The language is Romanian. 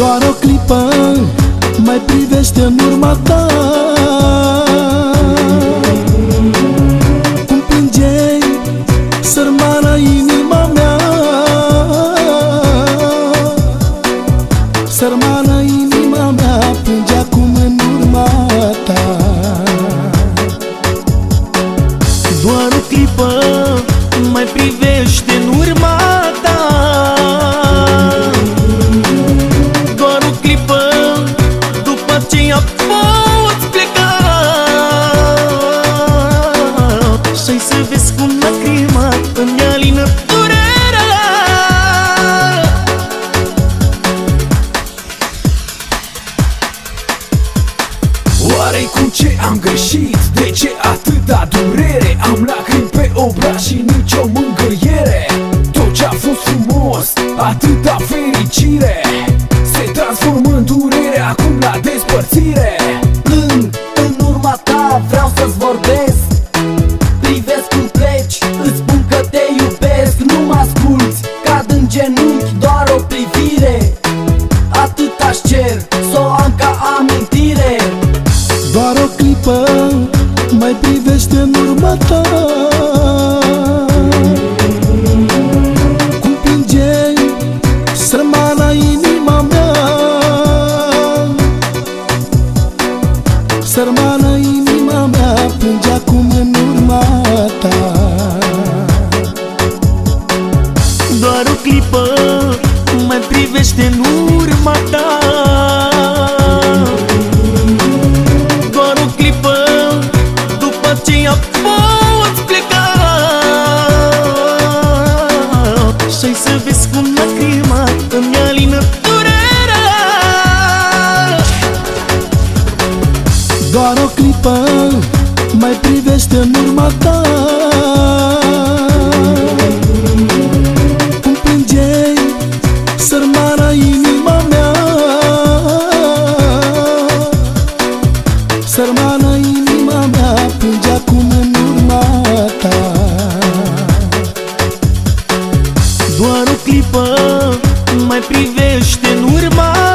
Doar o clipă mai privește în urma ta Oare cu ce am greșit? De ce atâta durere? Am lacrimi pe obraz și nicio mângâiere Tot ce-a fost frumos, atâta fericire Se transformă în durere acum la despărțire mai privește în urma ta. Doar o clipă după aceea poți pleca. Și să vezi cum lacrima îmi alină durerea Doar o clipă mai privește în urma ta Sărmana inima mea plânge acum în urma ta. Doar o clipă mai privește în urma